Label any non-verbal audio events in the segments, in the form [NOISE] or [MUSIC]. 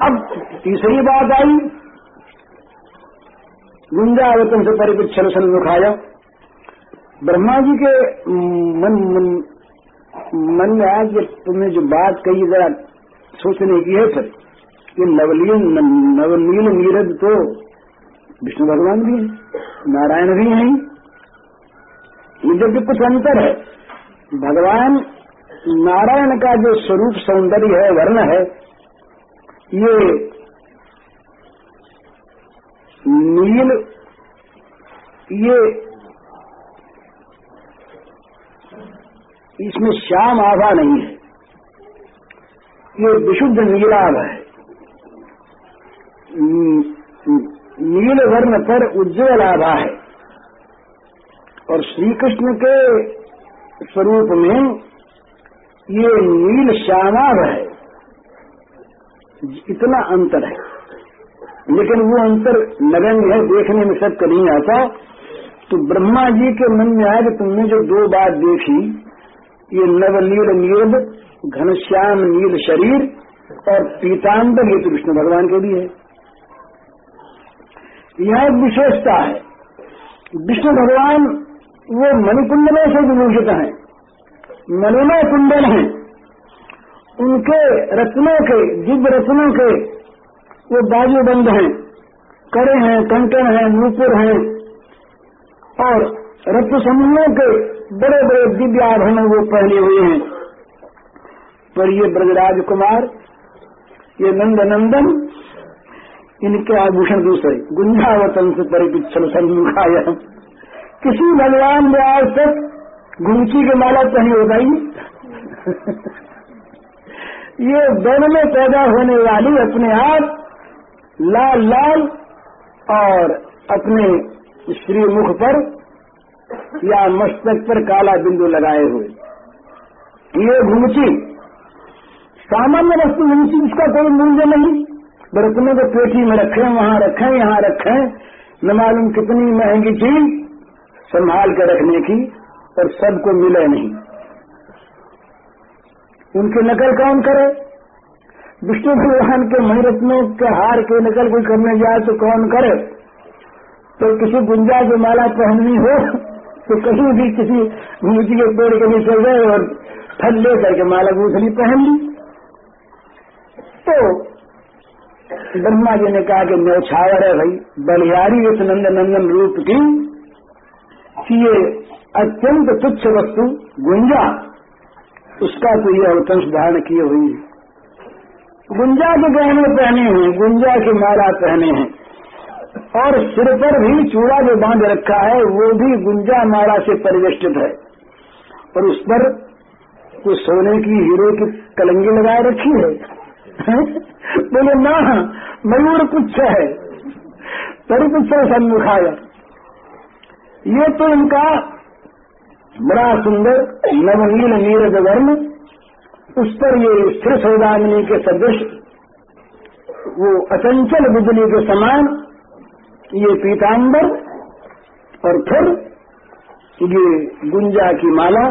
अब तीसरी बात आई। गुंजावतन से परिपिछल सन्मुखाया ब्रह्मा जी के मन मन मन में कि तुमने जो बात कही जरा सोचने की है फिर। ये नवलीय नवनील नीरद तो विष्णु भगवान भी हैं, नारायण भी हैं। ये जब कुछ अंतर है, भगवान नारायण का जो स्वरूप सौंदर्य है, वर्ण है ये नील, ये इसमें श्याम आभा नहीं है। ये विशुद्ध नीलाभ है। नील वर्ण पर उज्ज्वल आभा है। और श्री कृष्ण के स्वरूप में ये नील श्यामाभ है। इतना अंतर है। लेकिन वो अंतर नगण्य है, देखने में सबका नहीं आता। तो ब्रह्मा जी के मन में आया कि तुमने जो दो बात देखी, ये नवनील नील घनश्याम नील शरीर और पीताम्बर ये तो विष्णु भगवान के भी है। यह विशेषता है, विष्णु भगवान वो मणिकुंडलों से विभूषित है, मणिमय कुंडल हैं। उनके रत्नों के, दिव्य रत्नों के वो बाजूबंद हैं। कड़े हैं कंकण हैं, नूपुर हैं। और रत्न समूहों के बड़े बड़े दिव्य आभरण वो पहने हुए हैं। पर ये ब्रजराज कुमार, ये नंद नंदन इनके आभूषण दूसरे, गुंजावतन से परिपिछल सन्मुखाय किसी भगवान ने आज तक घुमची के माला पहनी होगा [LAUGHS] ये दोनों में पैदा होने वाली अपने आप लाल लाल और अपने श्री मुख पर या मस्तक पर काला बिंदु लगाए हुए। ये घुमची सामान्य वस्तु घुमची उसका कोई मूल्य नहीं। बर्तनों को पेटी में रखें, वहाँ रखें, यहाँ रखें। न मालूम कितनी महँगी चीज़ संभाल कर रखने की, और सबको मिले नहीं। उनकी नकल कौन करे? विष्णु भगवान के मणिरत्नों के हार के नकल कोई करने जाए तो कौन करे? तो किसी गुंजा की माला पहननी हो तो कहीं भी किसी मूर्ति के पेड़ के भी चल गए और फल ले करके माला गूथली पहन ली। तो ब्रह्मा जी ने कहा कि न्यौछावर है भाई, बलिहारी इस नंद नंदन रूप कि ये अत्यंत तुच्छ वस्तु, गुंजा उसका तो ये अवतंश धारण किए हुई गुंजा के गहने पहने हैं, गुंजा के माला पहने हैं। और सिर पर भी चूड़ा जो बाँध रखा है, वो भी गुंजा माला से परिवेष्टित है। और उस पर कुछ सोने की, हीरो की कलंगी लगाए रखी है। [LAUGHS] बोले, ना, मयूर कुछ है। परिपुच्छ सन्मुखाया ये तो इनका बड़ा सुंदर नवनील नीरज वर्ण उस पर ये स्थिर सौदामिनी के सदृश, वो अचंचल बिजली के समान, ये पीताम्बर और फिर ये गुंजा की माला,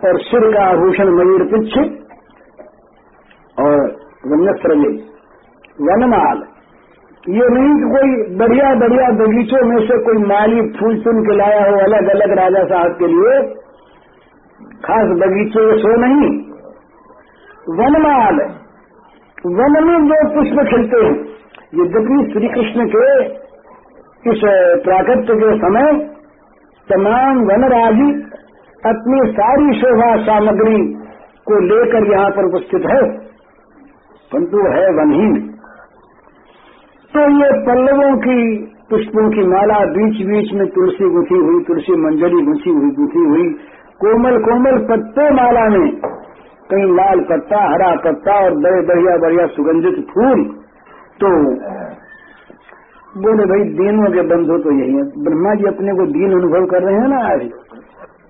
और सिर का आभूषण मयूर पिच्छ, और वन्यस्त्र वनमाल। ये नहीं कि कोई बढ़िया बढ़िया बगीचों में से कोई माली फूल चुन के लाया हो अलग अलग राजा साहब के लिए, खास बगीचे सो नहीं। वनमाल, वन में जो पुष्प खिलते हैं यद्यपि श्री कृष्ण के इस प्राकृत्य के समय तमाम वनराजी अपनी सारी शोभा सामग्री को लेकर यहाँ पर उपस्थित है। परंतु है वन वनहीन। तो ये पल्लवों की, पुष्पों की माला बीच बीच में तुलसी गुथी हुई, तुलसी मंजरी गुथी हुई गुथी हुई। कोमल कोमल पत्ते माला में। कहीं लाल पत्ता, हरा पत्ता और बड़े बढ़िया बढ़िया सुगंधित फूल। तो बोले भाई, दीनों के बंधु तो यही है। ब्रह्मा जी अपने को दीन अनुभव कर रहे हैं ना आज।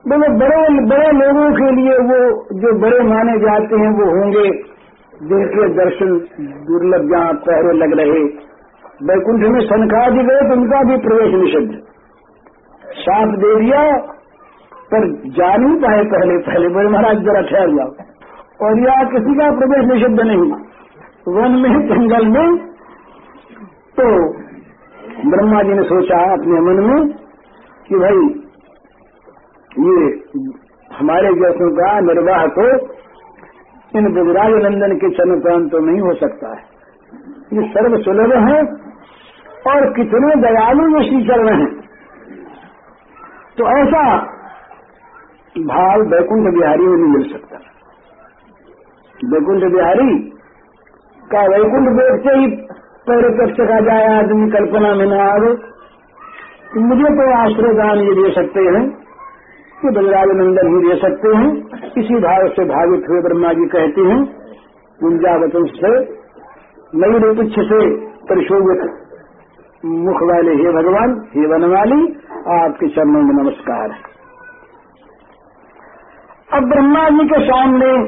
बोले, बड़े बड़े लोगों के लिए वो, जो बड़े माने जाते हैं, वो होंगे। जिनके दर्शन दुर्लभ जहाँ पहरे लग रहे। वैकुंठ में सनकादि गए तो उनका भी प्रवेश निषिद्ध। साफ़ दे दिया, पर जा पाए पहले पहले बोले, महाराज, जरा ठहर जाओ। और यह किसी का प्रवेश निषिद्ध नहीं वन में, जंगल में तो ब्रह्मा जी ने सोचा अपने मन में कि भाई, ये हमारे जैसों का निर्वाह तो इन बुजराज नंदन के चरण तो नहीं हो सकता है। ये सर्व सुलभ है और कितने दयालु ये श्री चरण है। तो ऐसा भाव बैकुंठ बिहारी में नहीं मिल सकता। वैकुंठ बिहारी का वैकुंठ देखते ही पैर चका जाए आदमी कल्पना में न आवे। तो मुझे तो आश्रय दान ये दे सकते हैं, कि बलराज नंदन ही दे सकते हैं। इसी भाव से भावित हुए ब्रह्मा जी कहते हैं गुंजावतन से, नई रूपिक्ष से परिशोभित मुख वाले हे भगवान, हे वनवाली, आपके चरणों में नमस्कार। अब ब्रह्मा जी के सामने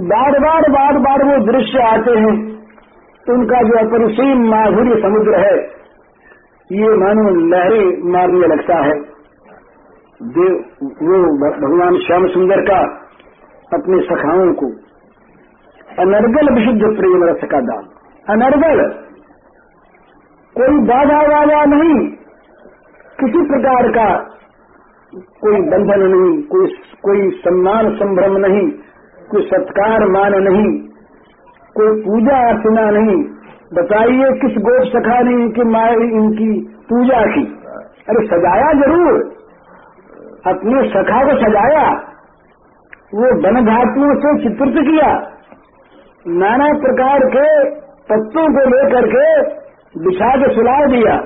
बार बार बार बार वो दृश्य आते हैं। उनका जो अपरिसीम माधुर्य समुद्र है, ये मानो लहरें मारने लगता है। वो भगवान श्याम सुंदर का, अपने सखाओं को, अनर्गल विशुद्ध प्रेम रथ का दान। अनर्गल! कोई बाधा वादा नहीं। किसी प्रकार का कोई बंधन नहीं, कोई कोई सम्मान संभ्रम नहीं, कोई सत्कार मान नहीं, कोई पूजा अर्चना नहीं। बताइए किस गोप सखा ने इनकी माए, इनकी पूजा की? अरे सजाया ज़रूर। अपने सखा को सजाया। वो वन धातुओं से चित्रित किया। नाना प्रकार के पत्तों को लेकर के बिछा के सुला दिया।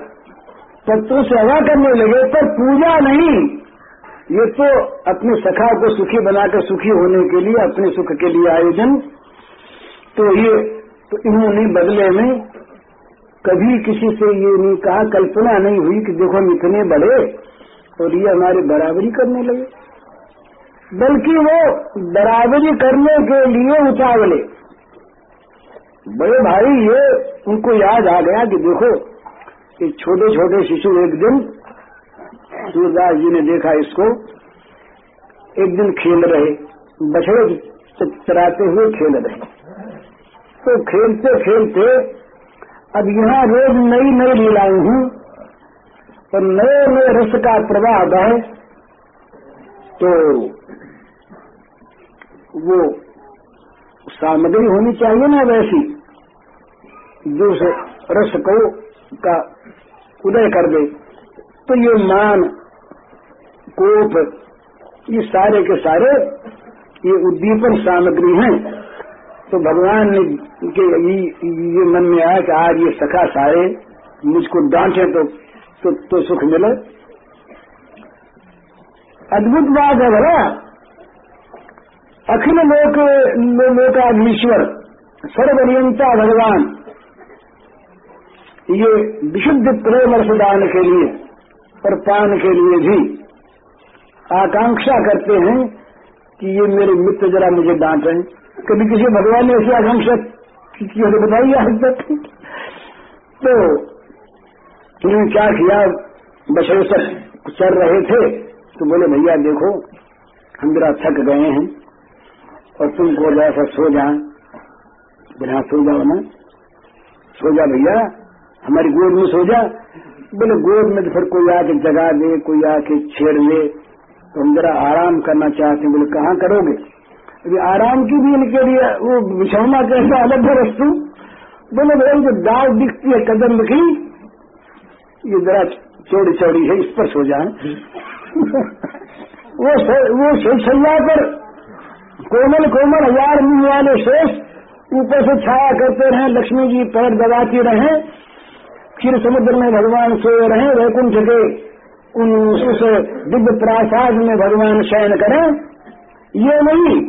पत्तों से हवा करने लगे, पर पूजा नहीं। ये तो अपने सखा को सुखी बनाकर सुखी होने के लिए, अपने सुख के लिए आयोजन। तो ये तो इन्होंने बदले में कभी किसी से ये नहीं कहा, कल्पना नहीं हुई कि देखो हम इतने बड़े और ये हमारे बराबरी करने लगे। बल्कि वो बराबरी करने के लिए उतावले। बड़े भाई ये, उनको याद आ गया कि देखो कि छोटे छोटे शिशु एक दिन, सूरदास जी ने देखा इसको, एक दिन खेल रहे, बछड़े चराते हुए खेल रहे। तो खेलते खेलते, अब यहाँ रोज नई नई लीलाएँ हूँ, और नए नए रस का प्रवाह बहे तो वो सामग्री होनी चाहिए ना वैसी। जो रस को का उदय कर दे। तो ये मान कोप ये सारे के सारे ये उद्दीपन सामग्री हैं। तो भगवान ने के ये मन में आया कि आज ये सखा सारे मुझको डांटे तो तो, तो सुख मिले। अद्भुत बात है भला। अखिल लोक लोकाधीश्वर सर्वनियंता भगवान। ये विशुद्ध प्रेम रसदान के लिए और पान के लिए भी आकांक्षा करते हैं कि ये मेरे मित्र जरा मुझे डांट कभी किसी भगवान ने ऐसी आकांक्षा की हमें बताइए आज तक? तो उन्होंने क्या किया? बछड़े चल रहे थे। तो बोले, भैया, देखो, हम जरा थक गए हैं और तुमको जैसा सो जाए बिना सो जाओ ना। सो जा, भैया। हमारी गोद में सो जा। बोले, गोद में तो फिर कोई आके जगा दे, कोई आके छेड़ दे। तो हम जरा आराम करना चाहते हैं। बोले, कहाँ करोगे? अभी आराम की भी इनके लिए वो बिछौना कैसा अलग है वस्तु। बोले, भाई जो दाग दिखती है, कदम की ये जरा चौड़ी चौड़ी है, इस पर सो जाए [LAUGHS] वो वो सैया पर कोमल कोमल हज़ार मुँह वाले शेष ऊपर से छाया करते रहे, लक्ष्मी जी पैर दबाती रहे। फिर समुद्र में भगवान सोए रहे, वैकुंठ के उन उस दिव्य प्रासाद में भगवान शयन करें। ये नहीं,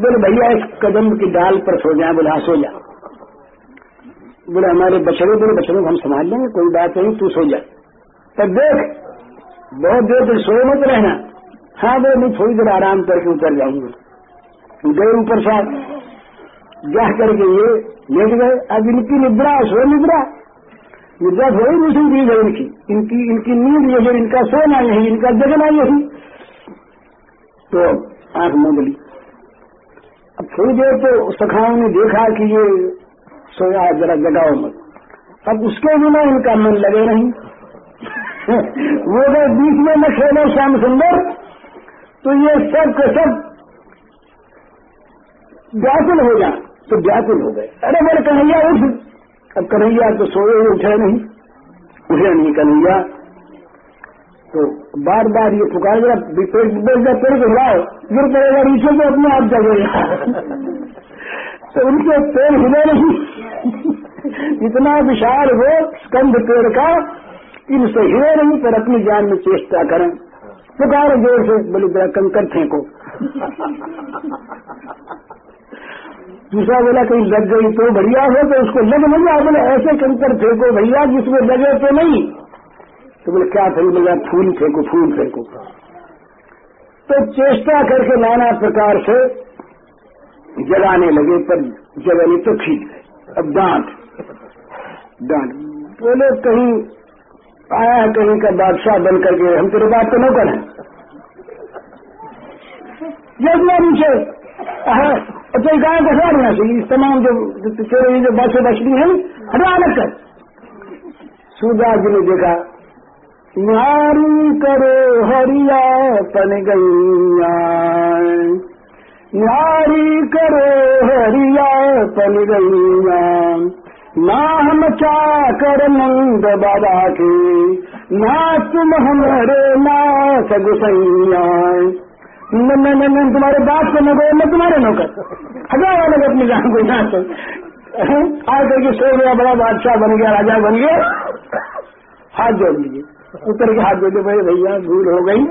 बोले भैया, इस कदम की डाल पर सो जाए, बोले हाँ सो जा। बोले, हमारे बछड़े, बोले, बछड़े हम संभाल लेंगे, कोई बात नहीं, तू सो जा। तब देख, बहुत देर तक सोए मत रहना। हाँ वो मैं थोड़ी देर आराम करके उतर जाऊँगा। गए ऊपर साथ जा करके ये लेट गए। अब इनकी निद्रा सो निद्रा। निद्रा थोड़ी दूसरी चीज़ है इनकी। इनकी इनकी नींद यही, इनका सोना यही, इनका जगना यही। तो आँख मूंद ली अब थोड़ी देर तो सखाओं ने देखा कि ये सोया जरा जगाओ मत। अब उसके बिना इनका मन लगे नहीं। [LAUGHS] वो अगर बीच में न खेले श्याम सुंदर तो ये सब के सब व्याकुल हो जाए। तो व्याकुल हो गए। अरे मेरे कन्हैया, उठ। अब कन्हैया तो सोए उठे नहीं उठे नहीं कन्हैया। तो बार बार ये पुकार, जरा पेड़ पेड़ पेड़ को हिलाओ, गिर पड़ेगा नीचे तो अपने आप जगेगा तो उनके पेड़ हिले नहीं। इतना विशाल वो स्कंध पेड़ का, इनसे हिले नहीं, पर अपनी जान में चेष्टा करें। पुकार ज़ोर से, बोले, जरा कंकर फेंको। दूसरा बोला, कहीं लग गई तो बढ़िया हो तो उसको लग नहीं आ बोले, ऐसे कंकर फेंको भैया, जिसमें लगे तो नहीं। तो बोले, क्या फेंक बोला फूल फेंको फूल फेंको। तो चेष्टा करके नाना प्रकार से जलाने लगे पर जगने तो ठीक है। अब डांट डांट बोले, कहीं आया है, कहीं का बादशाह बन करके, हम तेरे बात तो नौकर हैं यज्ञ नीचे अच्छा गाय को हटा देना चाहिए। तमाम जो तेरे जो बसे बछड़ी है हटा अलग कर। सूरदास जी ने देखा नारी करो हरिया पन नारी करो हरिया पन गैया। ना हम क्या कर नंद बाबा के ना तुम हमारे नाथ गुसैया। न न न न तुम्हारे बाप को नको न तुम्हारे नौकर हज़ार वाले अपनी जान को यहाँ तो आ करके सो गया बड़ा बादशाह बन गया, राजा बन गया। हाथ जोड़ लीजिए। उतर के हाथ जोड़े भाई भैया, भूल हो गई।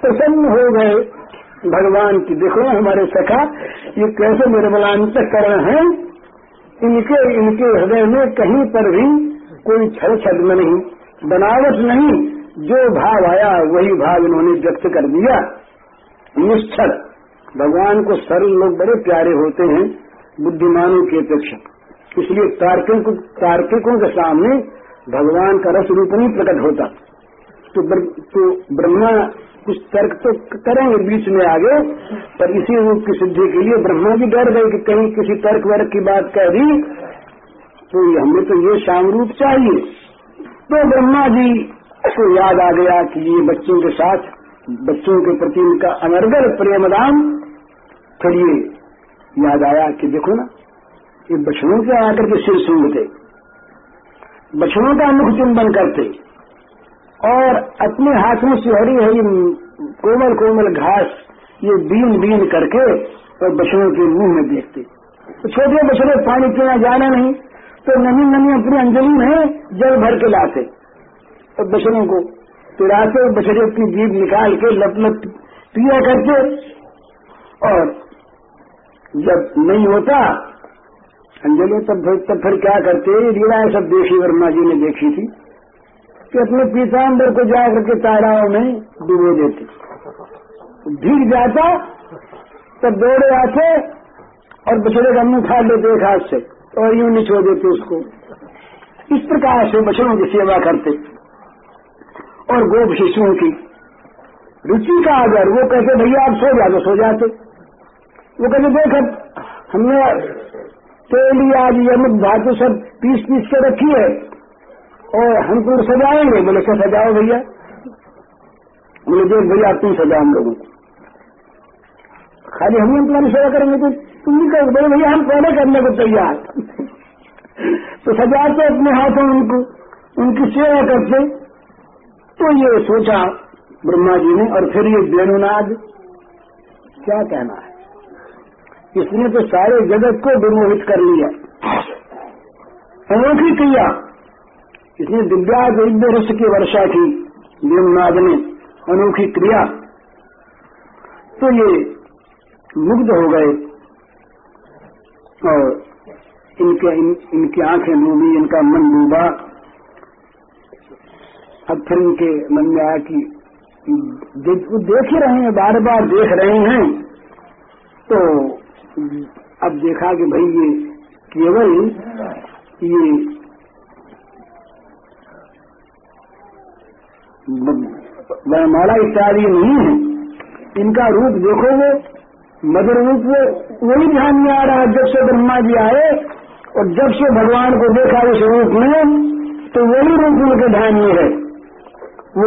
प्रसन्न हो गए। भगवान की देखो हमारे सखा, ये कैसे निर्मलांत करण है। इनके इनके हृदय में कहीं पर भी कोई छल छद्म नहीं, बनावट नहीं। जो भाव आया, वही भाव इन्होंने व्यक्त कर दिया। निश्चल भगवान को सरल लोग बड़े प्यारे होते हैं बुद्धिमानों की अपेक्षा। इसलिए तार्किकों तार्किकों के सामने भगवान का रस रूप नहीं प्रकट होता। तो, ब्र, तो ब्रह्मा कुछ तर्क तो करेंगे बीच में आगे पर इसी रूप की सिद्धि के लिए ब्रह्मा भी डर गए कि कहीं किसी तर्क वर्क की बात कह दी तो हमें तो ये शाम रूप चाहिए। तो ब्रह्मा जी को याद आ गया कि ये बच्चों के साथ बच्चों के प्रति उनका अनर्गल प्रेमदान फिर याद आया कि देखो ना, ये बछड़ों के आकर के सिर सूंघते, बछड़ों का मुख चुंबन करते, और अपने हाथों से हरी हरी कोमल कोमल घास, ये बीन बीन करके और बछड़ों के मुँह में देखते। तो छोटे बछड़े पानी पीना जाना नहीं तो नमी नमी अपनी अंजलि में जल भर के लाते, और बछड़ों को पिलाते बछड़े की जीभ निकाल के लप लप पिया करके, और जब नहीं होता, अंजलि तब तब फिर क्या करते लीलाएँ सब देखी, वर्मा जी ने देखी थी। कि अपने पीताम्बर को जा करके ताराओं में डुबो देते। भीग जाता, तब दौड़े आते, और बछड़े का मुँह फाड़ लेते एक हाथ से, और यूँ निचो देते उसको। इस प्रकार से बछड़ों की सेवा करते। और गोप शिशुओं की। रुचि का अगर वो कहते, भैया, आप सो जाते सो जाते। वो कहते, देख अब हमने तेल आज यमुक धातु सब पीस पीस के रखी है और हम तुम सजाएँगे। बोले क्या सजाओ भैया। बोले, देख भैया, आप तुम सजाओ हम लोगों को। खाली हम हम तुम्हारी सेवा करेंगे तो तुम भी कहो बोले, भैया, हम पहले करने को तैयार [LAUGHS] तो सजाते अपने हाथों उनको, उनकी सेवा करते। तो ये सोचा ब्रह्मा जी ने और फिर ये वेणुनाद क्या कहना है? इसने तो सारे जगत को विमोहित कर लिया। अनोखी क्रिया। इसने दिव्या दिव्य रस की वर्षा की व्योमनाद ने अनोखी क्रिया। तो ये मुग्ध हो गए और इनके इन, इनकी आँखें डूबी इनका मन डूबा अब फिर इनके मन में आया कि देख ही रहे हैं बार बार देख रहे हैं तो अब देखा कि भाई ये केवल ये वरमाला इत्यादि नहीं है। इनका रूप देखो वो, मधुर रूप वो वही ध्यान में आ रहा है। जब से ब्रह्मा जी आए और जब से भगवान को देखा उस रूप में तो वही रूप उनके ध्यान में है। वो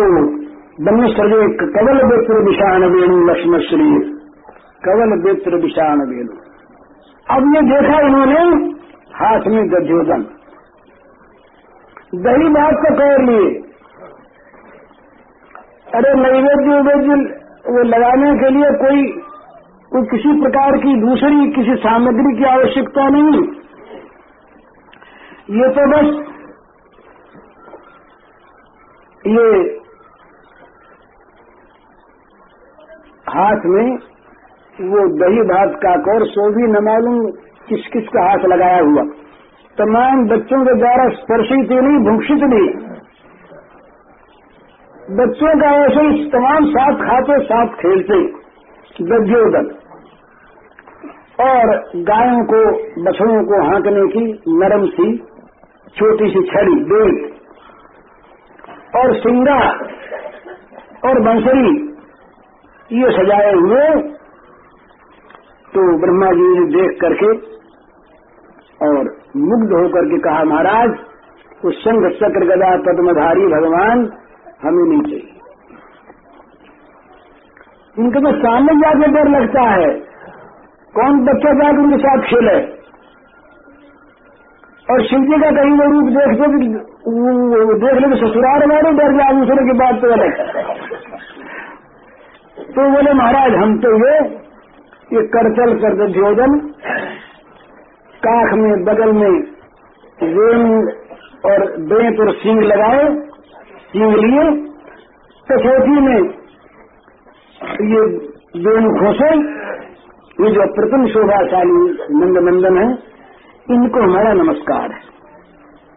बन्य सर्वे कवल बेत्र विषाण वेणु लक्ष्मण श्री कवल बेत्र विषाण वेणु। अब ये देखा इन्होंने, हाथ में दध्योदन दही बात को कह लिए। अरे नैवेद्य उवेद्य वो लगाने के लिए कोई कोई किसी प्रकार की दूसरी किसी सामग्री की आवश्यकता नहीं। ये तो बस, ये हाथ में वो दही भात का और सो भी न मालूम किस किस का हाथ लगाया हुआ। तमाम बच्चों के द्वारा स्पर्शित ही नहीं भूषित भी। बच्चों का ऐसे ही तमाम साथ खाते, साथ खेलते दध्योदन और गायों को, बछड़ों को हाँकने की नरम सी, छोटी सी छड़ी, बेल। और सिंगा, और बंसरी ये सजाए हुए तो ब्रह्मा जी ने देख करके और मुग्ध होकर के कहा, महाराज, उस संघ चक्र गदा पद्मधारी भगवान हमें नहीं चाहिए। उनके तो सामने जाके डर लगता है। कौन बच्चा जाकर उनके साथ खेले? और शिव जी का कहीं वो रूप देखते देख ले ससुराल वाले डर जाए दूसरे की बात तो अलग तो बोले, महाराज, हम तो ये ये करचल कर दे भोजन, काख में, बगल में वेणु और बेंत और सींग लगाए, सींग लिए कसौटी में ये वेणु खोसे ये जो अप्रतिम शोभाशाली नंद नंदन है, इनको हमारा नमस्कार है।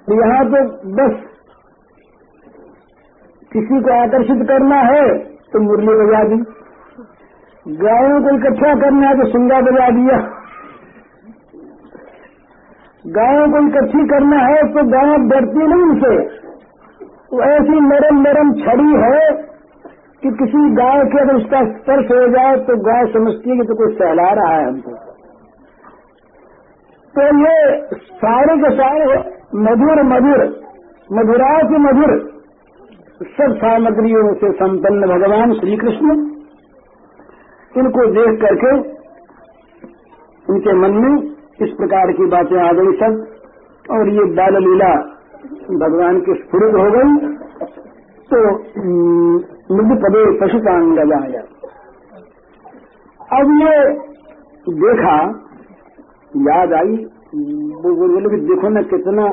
यहाँ तो बस किसी को आकर्षित करना है तो मुरली बजा दी। गायों को इकट्ठा करना है तो सिंगा बजा दिया। गायों को इकट्ठी करना है तो गाय डरती नहीं उनसे वो ऐसी नरम नरम छड़ी है कि किसी गाय के अगर उसका स्पर्श हो जाए तो गाय समझती है कि तो कोई सहला रहा है हमको। तो ये सारे के सारे मधुर मधुर मधुरा के मधुर सब सामग्रियों से संपन्न भगवान श्री कृष्ण इनको देख करके उनके मन में इस प्रकार की बातें आ गई सब, और ये बाल लीला भगवान की स्फुरित हो गई तो मृद पदे पशुपांगजाया। अब ये देखा, याद आई, वो बोले देखो ना कितना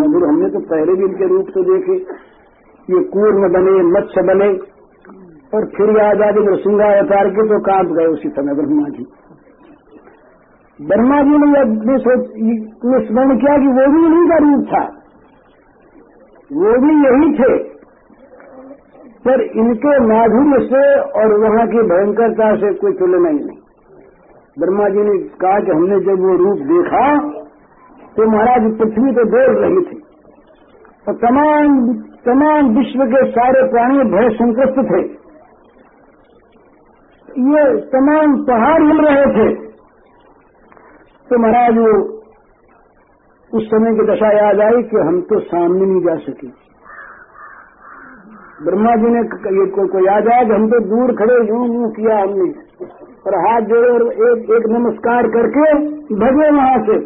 मधुर, हमने तो पहले भी इनके रूप तो देखे। ये कूर्ण बने, मत्स्य बने, और फिर याद आ गई नृसिंगा अवतार के तो काँप गए उसी समय ब्रह्मा जी। ब्रह्मा जी ने यह स्मरण किया कि वो भी इन्हीं का रूप था। वो भी यही थे। पर इनके माधुर्य से और वहाँ की भयंकरता से कोई तुलना ही नहीं। ब्रह्मा जी ने कहा कि हमने जब वो रूप देखा तो महाराज पृथ्वी तो दौड़ रही थी। और तमाम तमाम विश्व के सारे प्राणी भय संकष्ट थे। ये तमाम पहाड़ हिल रहे थे। तो महाराज वो उस समय की दशा याद आई कि हम तो सामने नहीं जा सके। ब्रह्मा जी ने ये को, को याद आया कि हम तो दूर खड़े यूँ यूँ किया हमने। और हाथ जोड़े और एक एक नमस्कार करके भगे वहाँ से।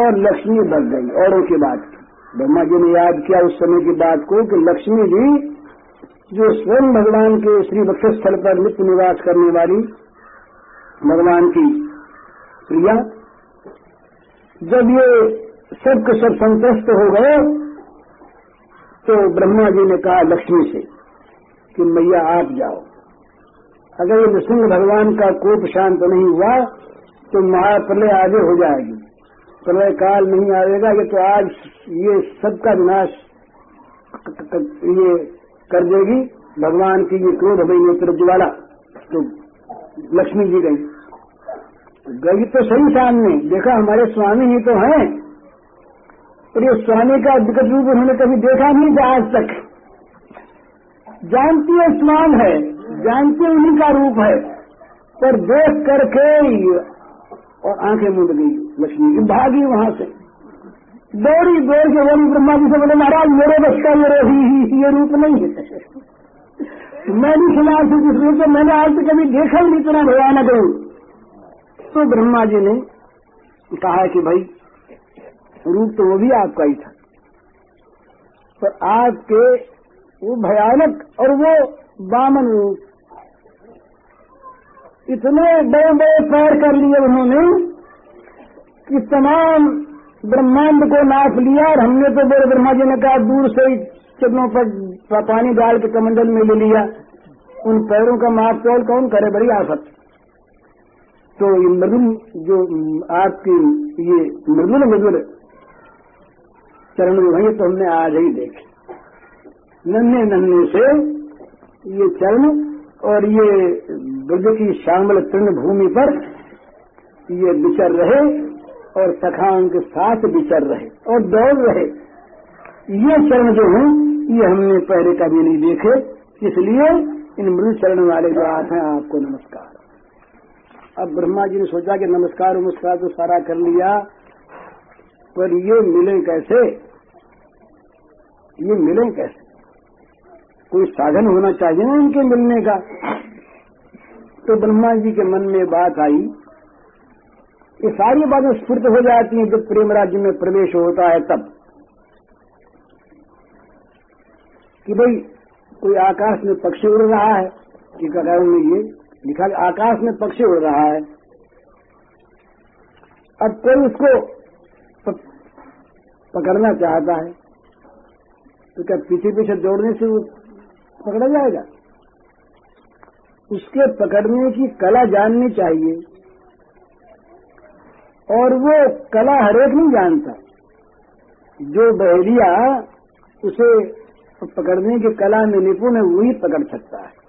और लक्ष्मी बच गई औरों की बात। ब्रह्मा जी ने याद किया उस समय की बात को कि लक्ष्मी जी, जो स्वयं भगवान के श्री स्थल पर नित्य निवास करने वाली भगवान की प्रिया, जब ये सब के सब संतुष्ट हो गए तो ब्रह्मा जी ने कहा लक्ष्मी से कि मैया आप जाओ। अगर ये नृसिंह भगवान का कोप शांत नहीं हुआ तो महाप्रलय आगे हो जाएगी। प्रलय काल नहीं आएगा, ये तो आज ये सबका विनाश ये कर देगी। भगवान की ये क्रोध भई नेत्र ज्वाला तो लक्ष्मी जी गई। गई तो सही सामने, देखा हमारे स्वामी ही तो हैं और ये स्वामी का विकट रूप उन्होंने कभी देखा नहीं था आज तक। जानती है स्वान है, जानती उन्हीं का रूप है, पर देख करके और आँखें मुंद गई, लक्ष्मी की भागी वहाँ से। दौड़ी, दौड़ के बोली ब्रह्मा जी से बोले, महाराज, मेरे बस का ये ही ये रूप नहीं है। मैं नहीं सुना जिस रूप से मैंने आज तक कभी देखा ही नहीं, इतना भयानक रूप तो ब्रह्मा जी ने कहा कि भाई, रूप तो वो भी आपका ही था। पर आपके वो भयानक और वो बामन रूप इतने बड़े बड़े पैर कर लिए उन्होंने कि तमाम ब्रह्मांड को नाप लिया और हमने तो बड़े ब्रह्मा जी ने कहा, दूर से ही चरणों पर पानी डाल के कमंडल में ले लिया। उन पैरों का माप तोल कौन करे बड़ी आफत। तो ये मृदुल जो आपकी ये मृदुल मृदुल चरण वही तो हमने आज ही देखे। नन्हे नन्हे से ये चरण और ये ब्रज की श्यामल तृण भूमि पर ये विचर रहे और सखाओं के साथ विचर रहे और दौड़ रहे। ये चरण जो हैं, ये हमने पहले कभी नहीं देखे। इसलिए इन मृद चरण वाले जो आप हैं, आपको नमस्कार। अब ब्रह्मा जी ने सोचा कि नमस्कार नमस्कार तो सारा कर लिया, पर ये मिले कैसे? ये मिले कैसे? कोई साधन होना चाहिए ना इनके मिलने का। तो ब्रह्मा जी के मन में बात आई। ये सारी बातें स्फूर्त हो जाती हैं जब प्रेम राज्य में प्रवेश होता है तब। कि भाई, कोई आकाश में पक्षी उड़ रहा है टीकाकारों में ये लिखा आकाश में पक्षी उड़ रहा है। अब कोई उसको पकड़ना चाहता है तो क्या पीछे पीछे दौड़ने से वो पकड़ा जाएगा। उसके पकड़ने की कला जाननी चाहिए। और वो कला हरेक नहीं जानता। जो बहरिया उसे पकड़ने की कला में निपुण है, वही पकड़ सकता है।